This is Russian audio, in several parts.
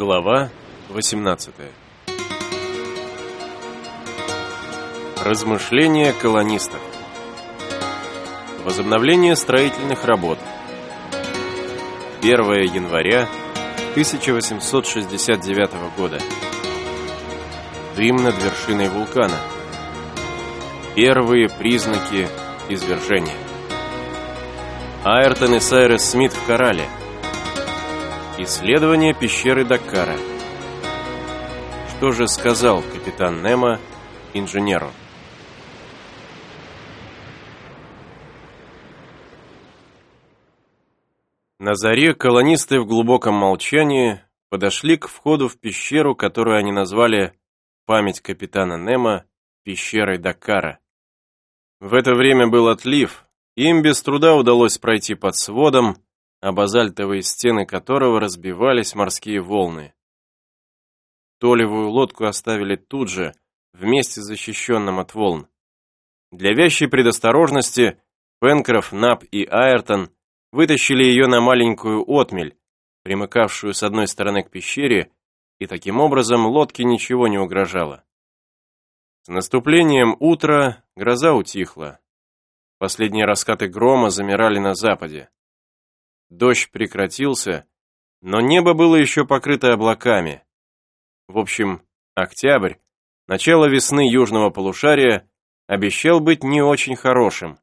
Глава 18 Размышления колонистов. Возобновление строительных работ. 1 января 1869 года. Дым над вершиной вулкана. Первые признаки извержения. Айртон и Сайрес Смит в Корале Исследование пещеры Даккара Что же сказал капитан Немо инженеру? На заре колонисты в глубоком молчании подошли к входу в пещеру, которую они назвали «Память капитана Немо пещерой Даккара». В это время был отлив, им без труда удалось пройти под сводом, а базальтовые стены которого разбивались морские волны. Толевую лодку оставили тут же, в месте защищенном от волн. Для вящей предосторожности Пенкроф, Нап и Айртон вытащили ее на маленькую отмель, примыкавшую с одной стороны к пещере, и таким образом лодке ничего не угрожало. С наступлением утра гроза утихла. Последние раскаты грома замирали на западе. Дождь прекратился, но небо было еще покрыто облаками. В общем, октябрь, начало весны южного полушария, обещал быть не очень хорошим.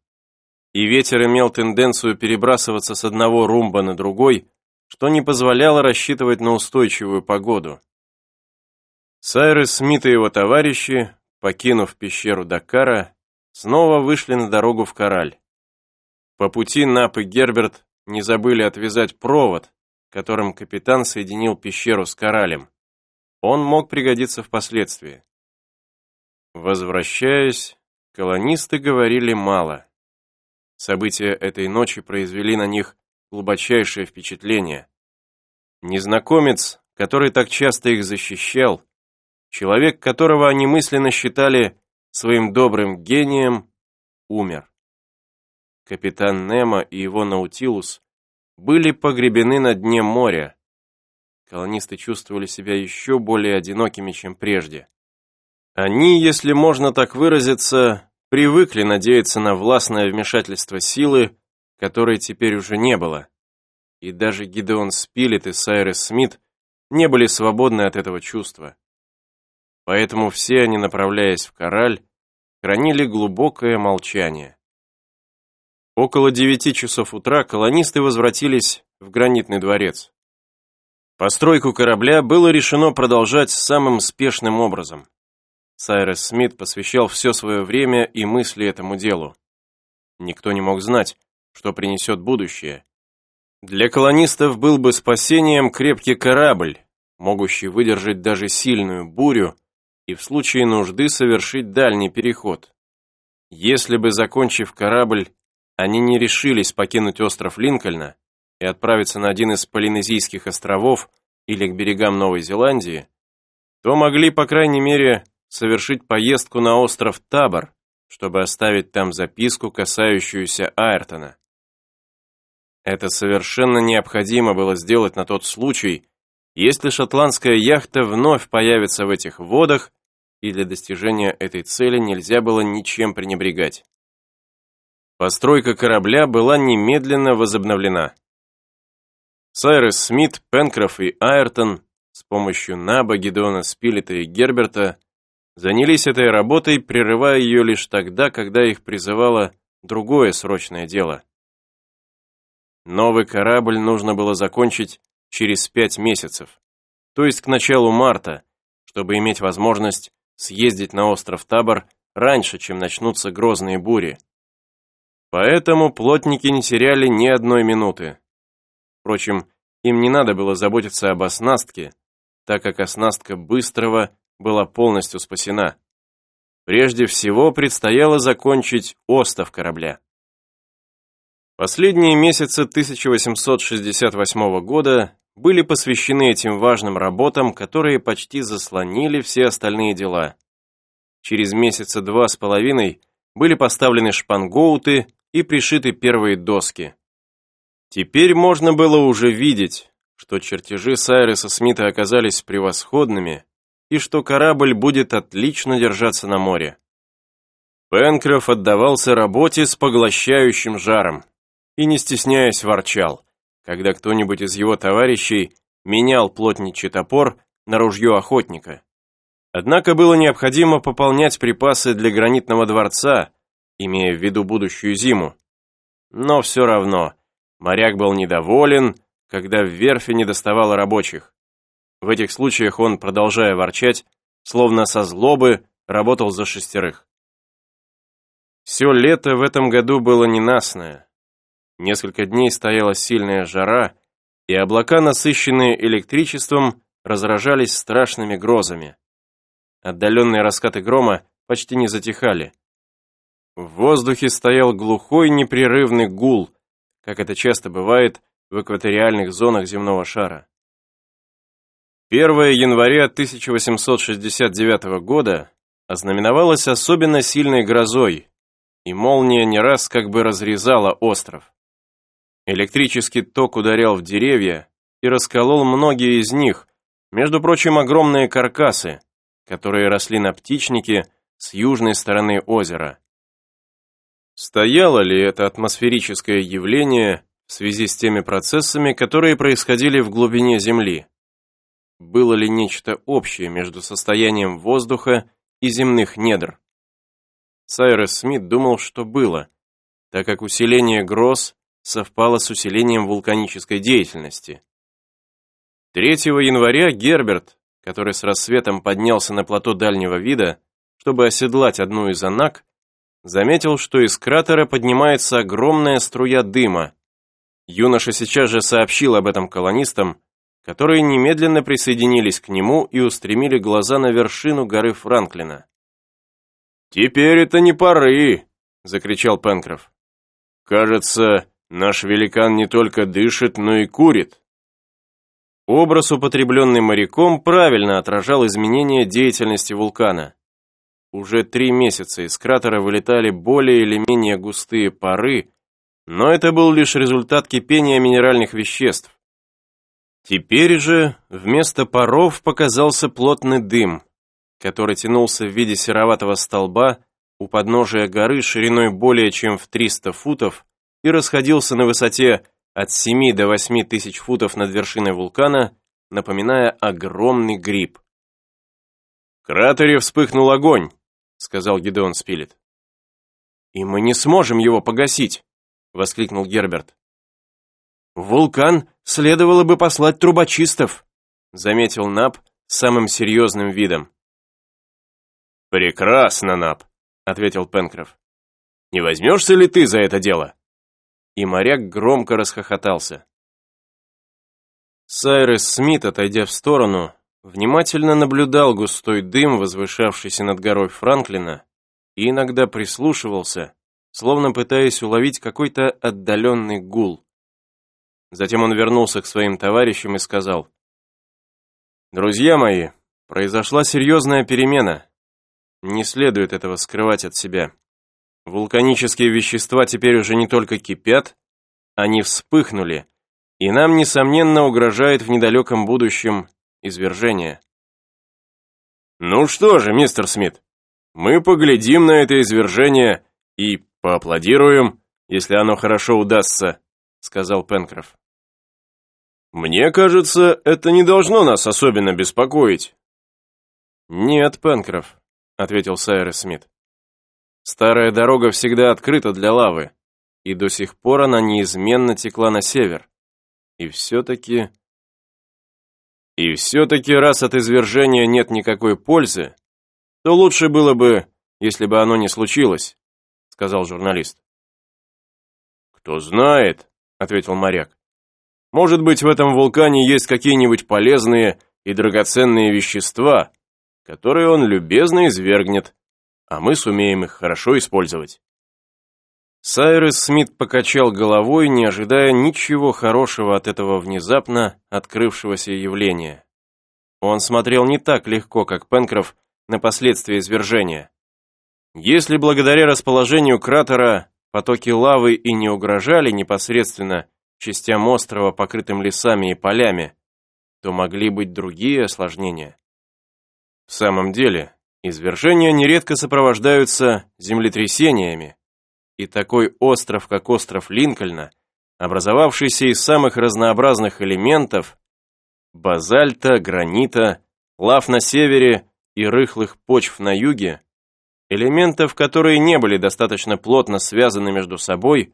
И ветер имел тенденцию перебрасываться с одного румба на другой, что не позволяло рассчитывать на устойчивую погоду. Сайрес Смит и его товарищи, покинув пещеру Дакара, снова вышли на дорогу в Кораль. По пути Нап и Герберт не забыли отвязать провод, которым капитан соединил пещеру с коралем. Он мог пригодиться впоследствии. Возвращаясь, колонисты говорили мало. События этой ночи произвели на них глубочайшее впечатление. Незнакомец, который так часто их защищал, человек, которого они мысленно считали своим добрым гением, умер. Капитан Немо и его Наутилус были погребены на дне моря. Колонисты чувствовали себя еще более одинокими, чем прежде. Они, если можно так выразиться, привыкли надеяться на властное вмешательство силы, которой теперь уже не было. И даже Гидеон Спилет и Сайрес Смит не были свободны от этого чувства. Поэтому все они, направляясь в Кораль, хранили глубокое молчание. Около девяти часов утра колонисты возвратились в гранитный дворец. Постройку корабля было решено продолжать самым спешным образом. Сайрес Смит посвящал все свое время и мысли этому делу. Никто не мог знать, что принесет будущее. Для колонистов был бы спасением крепкий корабль, могущий выдержать даже сильную бурю и в случае нужды совершить дальний переход. Если бы, закончив корабль, они не решились покинуть остров Линкольна и отправиться на один из Полинезийских островов или к берегам Новой Зеландии, то могли, по крайней мере, совершить поездку на остров Табор, чтобы оставить там записку, касающуюся Айртона. Это совершенно необходимо было сделать на тот случай, если шотландская яхта вновь появится в этих водах, и для достижения этой цели нельзя было ничем пренебрегать. Постройка корабля была немедленно возобновлена. Сайрес Смит, Пенкроф и Айртон с помощью Наба, Гедеона Спилета и Герберта занялись этой работой, прерывая ее лишь тогда, когда их призывало другое срочное дело. Новый корабль нужно было закончить через пять месяцев, то есть к началу марта, чтобы иметь возможность съездить на остров Табор раньше, чем начнутся грозные бури. Поэтому плотники не теряли ни одной минуты. Впрочем, им не надо было заботиться об оснастке, так как оснастка Быстрого была полностью спасена. Прежде всего предстояло закончить остов корабля. Последние месяцы 1868 года были посвящены этим важным работам, которые почти заслонили все остальные дела. Через месяца два с половиной были поставлены шпангоуты и пришиты первые доски. Теперь можно было уже видеть, что чертежи Сайреса Смита оказались превосходными и что корабль будет отлично держаться на море. Пенкроф отдавался работе с поглощающим жаром и, не стесняясь, ворчал, когда кто-нибудь из его товарищей менял плотничий топор на ружье охотника. Однако было необходимо пополнять припасы для гранитного дворца, имея в виду будущую зиму. Но все равно, моряк был недоволен, когда в верфи не доставало рабочих. В этих случаях он, продолжая ворчать, словно со злобы, работал за шестерых. Все лето в этом году было ненастное. Несколько дней стояла сильная жара, и облака, насыщенные электричеством, разражались страшными грозами. Отдаленные раскаты грома почти не затихали. В воздухе стоял глухой непрерывный гул, как это часто бывает в экваториальных зонах земного шара. 1 января 1869 года ознаменовалось особенно сильной грозой, и молния не раз как бы разрезала остров. Электрический ток ударял в деревья и расколол многие из них, между прочим, огромные каркасы, которые росли на птичнике с южной стороны озера. Стояло ли это атмосферическое явление в связи с теми процессами, которые происходили в глубине Земли? Было ли нечто общее между состоянием воздуха и земных недр? Сайрес Смит думал, что было, так как усиление гроз совпало с усилением вулканической деятельности. 3 января Герберт, который с рассветом поднялся на плато дальнего вида, чтобы оседлать одну из анак, заметил, что из кратера поднимается огромная струя дыма. Юноша сейчас же сообщил об этом колонистам, которые немедленно присоединились к нему и устремили глаза на вершину горы Франклина. «Теперь это не поры!» — закричал Пенкроф. «Кажется, наш великан не только дышит, но и курит». Образ, употребленный моряком, правильно отражал изменения деятельности вулкана. Уже три месяца из кратера вылетали более или менее густые пары, но это был лишь результат кипения минеральных веществ. Теперь же вместо паров показался плотный дым, который тянулся в виде сероватого столба у подножия горы шириной более чем в 300 футов и расходился на высоте от 7 до 8 тысяч футов над вершиной вулкана, напоминая огромный гриб. «В кратере вспыхнул огонь», — сказал Гидеон Спилет. «И мы не сможем его погасить», — воскликнул Герберт. вулкан следовало бы послать трубочистов», — заметил Наб самым серьезным видом. «Прекрасно, Наб», — ответил Пенкроф. «Не возьмешься ли ты за это дело?» И моряк громко расхохотался. Сайрес Смит, отойдя в сторону, внимательно наблюдал густой дым, возвышавшийся над горой Франклина, и иногда прислушивался, словно пытаясь уловить какой-то отдаленный гул. Затем он вернулся к своим товарищам и сказал, «Друзья мои, произошла серьезная перемена. Не следует этого скрывать от себя. Вулканические вещества теперь уже не только кипят, они вспыхнули, и нам, несомненно, угрожает в недалеком будущем извержение. «Ну что же, мистер Смит, мы поглядим на это извержение и поаплодируем, если оно хорошо удастся», сказал Пенкроф. «Мне кажется, это не должно нас особенно беспокоить». «Нет, Пенкроф, — ответил Сайрес Смит. «Старая дорога всегда открыта для лавы, и до сих пор она неизменно текла на север. И все-таки...» «И все-таки, раз от извержения нет никакой пользы, то лучше было бы, если бы оно не случилось», — сказал журналист. «Кто знает», — ответил моряк. «Может быть, в этом вулкане есть какие-нибудь полезные и драгоценные вещества, которые он любезно извергнет, а мы сумеем их хорошо использовать. Сайрес Смит покачал головой, не ожидая ничего хорошего от этого внезапно открывшегося явления. Он смотрел не так легко, как Пенкроф, на последствия извержения. Если благодаря расположению кратера потоки лавы и не угрожали непосредственно частям острова, покрытым лесами и полями, то могли быть другие осложнения. В самом деле, извержения нередко сопровождаются землетрясениями, и такой остров, как остров Линкольна, образовавшийся из самых разнообразных элементов – базальта, гранита, лав на севере и рыхлых почв на юге, элементов, которые не были достаточно плотно связаны между собой,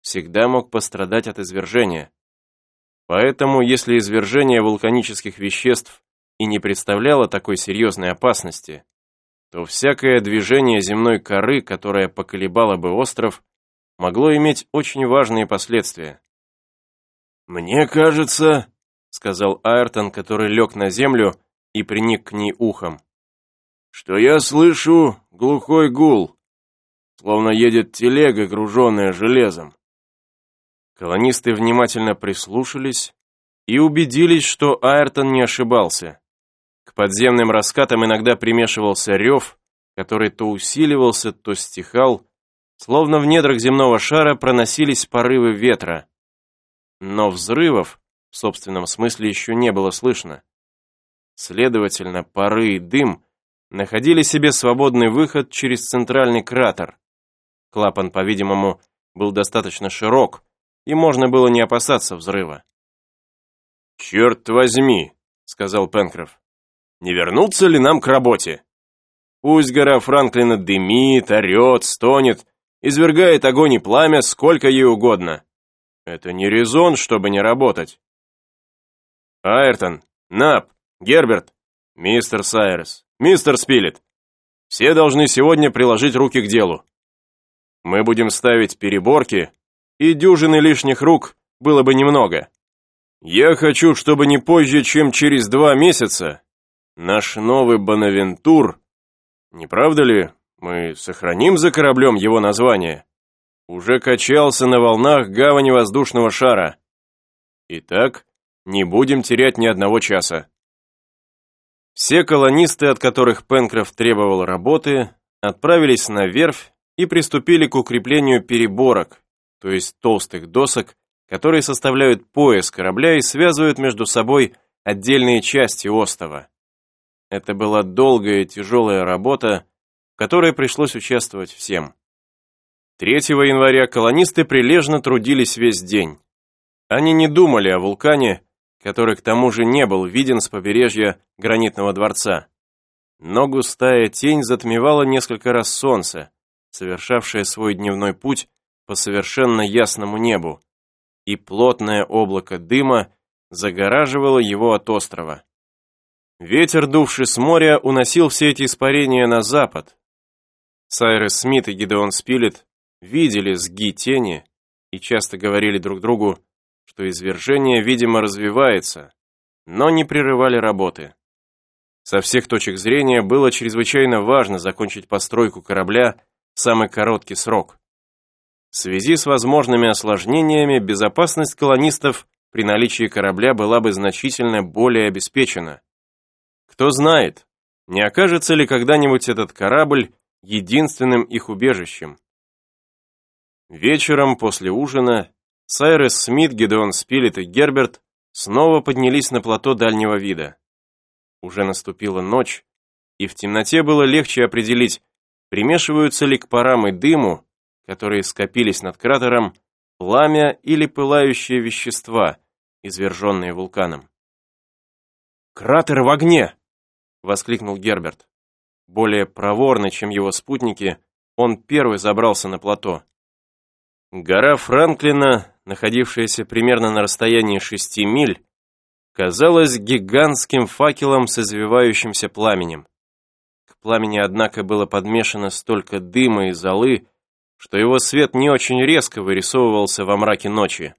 всегда мог пострадать от извержения. Поэтому, если извержение вулканических веществ и не представляло такой серьезной опасности, то всякое движение земной коры, которое поколебало бы остров, могло иметь очень важные последствия. «Мне кажется», — сказал Айртон, который лег на землю и приник к ней ухом, «что я слышу глухой гул, словно едет телега, груженная железом. Колонисты внимательно прислушались и убедились, что Айртон не ошибался. Подземным раскатам иногда примешивался рев, который то усиливался, то стихал, словно в недрах земного шара проносились порывы ветра. Но взрывов в собственном смысле еще не было слышно. Следовательно, пары и дым находили себе свободный выход через центральный кратер. Клапан, по-видимому, был достаточно широк, и можно было не опасаться взрыва. «Черт возьми», — сказал Пенкроф, — «не вернуться ли нам к работе? Пусть гора Франклина дымит, орет, стонет, извергает огонь и пламя сколько ей угодно. Это не резон, чтобы не работать». «Айртон, Нап, Герберт, мистер Сайрес, мистер Спилет, все должны сегодня приложить руки к делу. Мы будем ставить переборки и дюжины лишних рук было бы немного. Я хочу, чтобы не позже, чем через два месяца, наш новый Бонавентур, не правда ли, мы сохраним за кораблем его название, уже качался на волнах гавани воздушного шара. Итак, не будем терять ни одного часа. Все колонисты, от которых Пенкроф требовал работы, отправились на верфь и приступили к укреплению переборок, то есть толстых досок, которые составляют пояс корабля и связывают между собой отдельные части остова. Это была долгая тяжелая работа, в которой пришлось участвовать всем. 3 января колонисты прилежно трудились весь день. Они не думали о вулкане, который к тому же не был виден с побережья гранитного дворца. Но густая тень затмевала несколько раз солнце, совершавшее свой дневной путь по совершенно ясному небу, и плотное облако дыма загораживало его от острова. Ветер, дувший с моря, уносил все эти испарения на запад. Сайрес Смит и Гидеон Спилет видели сги тени и часто говорили друг другу, что извержение, видимо, развивается, но не прерывали работы. Со всех точек зрения было чрезвычайно важно закончить постройку корабля в самый короткий срок. В связи с возможными осложнениями безопасность колонистов при наличии корабля была бы значительно более обеспечена. Кто знает, не окажется ли когда-нибудь этот корабль единственным их убежищем. Вечером после ужина Сайрес Смит, Гедеон Спилет и Герберт снова поднялись на плато дальнего вида. Уже наступила ночь, и в темноте было легче определить, примешиваются ли к парам и дыму которые скопились над кратером, пламя или пылающие вещества, изверженные вулканом. «Кратер в огне!» — воскликнул Герберт. Более проворный, чем его спутники, он первый забрался на плато. Гора Франклина, находившаяся примерно на расстоянии шести миль, казалась гигантским факелом с извивающимся пламенем. К пламени, однако, было подмешано столько дыма и золы, что его свет не очень резко вырисовывался во мраке ночи.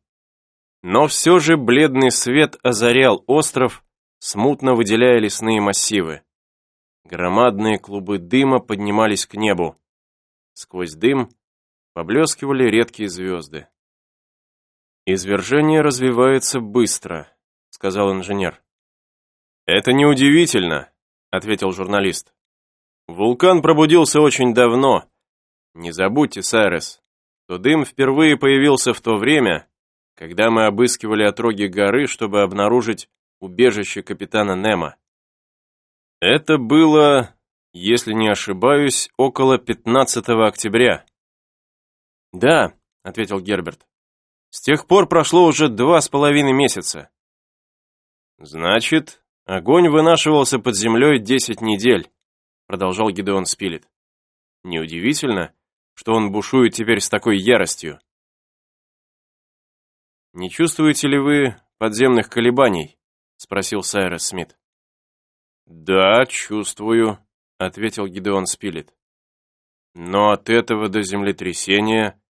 Но все же бледный свет озарял остров, смутно выделяя лесные массивы. Громадные клубы дыма поднимались к небу. Сквозь дым поблескивали редкие звезды. «Извержение развивается быстро», — сказал инженер. «Это неудивительно», — ответил журналист. «Вулкан пробудился очень давно, не забудьте, Сайрес, что дым впервые появился в то время, когда мы обыскивали отроги горы, чтобы обнаружить убежище капитана Немо. Это было, если не ошибаюсь, около 15 октября. «Да», — ответил Герберт. «С тех пор прошло уже два с половиной месяца». «Значит, огонь вынашивался под землей десять недель», — продолжал Гидеон Спилет. «Неудивительно, что он бушует теперь с такой яростью». «Не чувствуете ли вы подземных колебаний?» — спросил Сайрес Смит. «Да, чувствую», — ответил Гидеон Спилет. «Но от этого до землетрясения